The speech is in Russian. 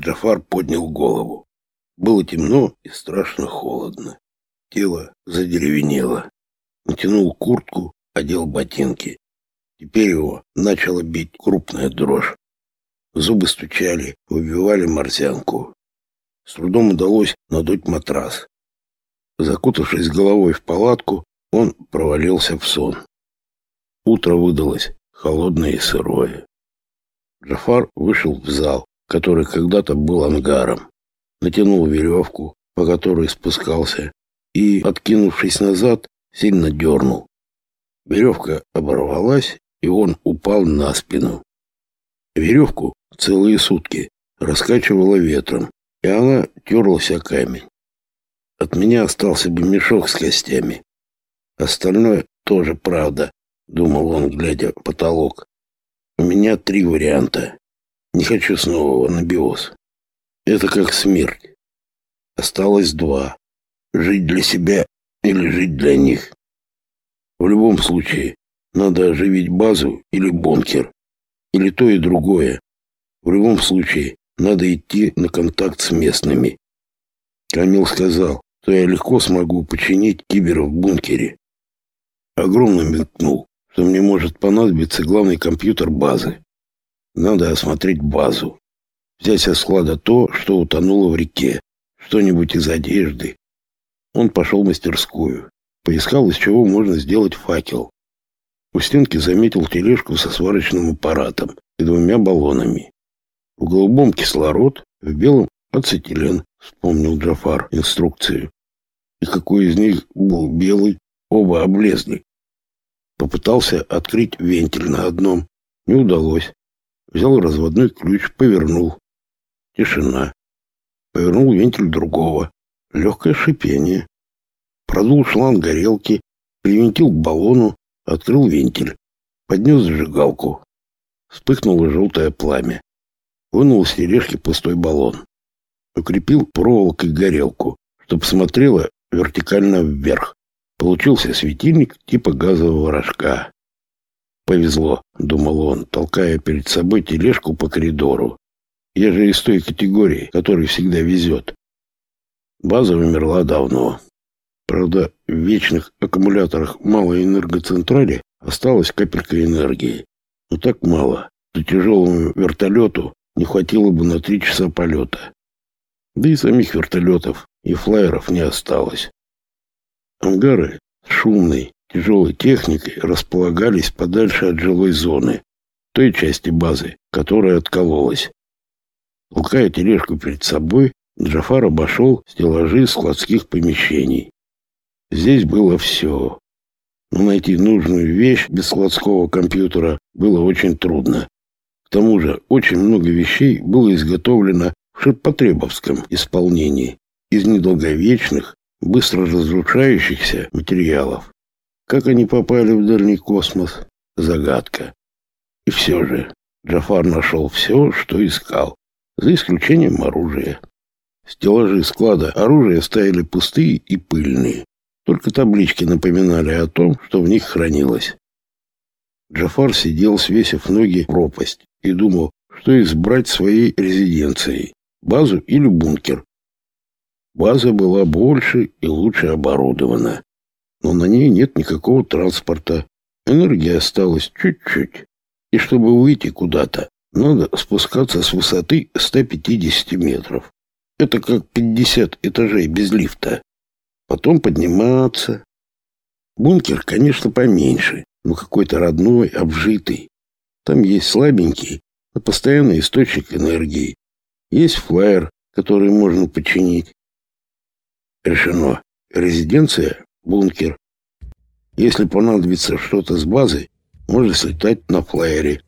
Джафар поднял голову. Было темно и страшно холодно. Тело задеревенело. Натянул куртку, одел ботинки. Теперь его начала бить крупная дрожь. Зубы стучали, выбивали морзянку. С трудом удалось надуть матрас. Закутавшись головой в палатку, он провалился в сон. Утро выдалось холодное и сырое. Джафар вышел в зал, который когда-то был ангаром натянул веревку, по которой спускался, и, откинувшись назад, сильно дернул. Веревка оборвалась, и он упал на спину. Веревку целые сутки раскачивала ветром, и она терлась о камень. От меня остался бы мешок с костями. Остальное тоже правда, думал он, глядя в потолок. У меня три варианта. Не хочу снова в анабиоз. Это как смерть. Осталось два. Жить для себя или жить для них. В любом случае, надо оживить базу или бункер. Или то и другое. В любом случае, надо идти на контакт с местными. Камил сказал, что я легко смогу починить кибера в бункере. Огромно метнул, что мне может понадобиться главный компьютер базы. Надо осмотреть базу взять со склада то, что утонуло в реке, что-нибудь из одежды. Он пошел в мастерскую, поискал, из чего можно сделать факел. У стенки заметил тележку со сварочным аппаратом и двумя баллонами. В голубом кислород, в белом ацетилен, вспомнил Джафар инструкцию. И какой из них был белый, оба облезли. Попытался открыть вентиль на одном, не удалось. Взял разводной ключ, повернул. Тишина. Повернул вентиль другого. Легкое шипение. Продул шланг горелки, привинтил к баллону, открыл вентиль. Поднес зажигалку. Вспыхнуло желтое пламя. Вынул с тележки пустой баллон. Укрепил проволокой горелку, чтобы смотрела вертикально вверх. Получился светильник типа газового рожка. «Повезло», — думал он, толкая перед собой тележку по коридору. Я же из той категории, которой всегда везет. База умерла давно. Правда, в вечных аккумуляторах малой энергоцентрали осталась капелька энергии. Но так мало, что тяжелому вертолету не хватило бы на три часа полета. Да и самих вертолетов и флайеров не осталось. Ангары с шумной, тяжелой техникой располагались подальше от жилой зоны, той части базы, которая откололась. Толкая тележку перед собой, Джафар обошел стеллажи складских помещений. Здесь было все. Но найти нужную вещь без складского компьютера было очень трудно. К тому же очень много вещей было изготовлено в ширпотребовском исполнении из недолговечных, быстро разрушающихся материалов. Как они попали в дальний космос? Загадка. И все же Джафар нашел все, что искал за исключением оружия. Стеллажи склада оружия стояли пустые и пыльные. Только таблички напоминали о том, что в них хранилось. Джафар сидел, свесив ноги в пропасть, и думал, что избрать своей резиденцией – базу или бункер. База была больше и лучше оборудована, но на ней нет никакого транспорта. Энергии осталось чуть-чуть, и чтобы выйти куда-то, надо спускаться с высоты 150 метров. Это как 50 этажей без лифта. Потом подниматься. Бункер, конечно, поменьше, но какой-то родной, обжитый. Там есть слабенький, но постоянный источник энергии. Есть флайер, который можно починить. Решено. Резиденция — бункер. Если понадобится что-то с базы, можно слетать на флайере.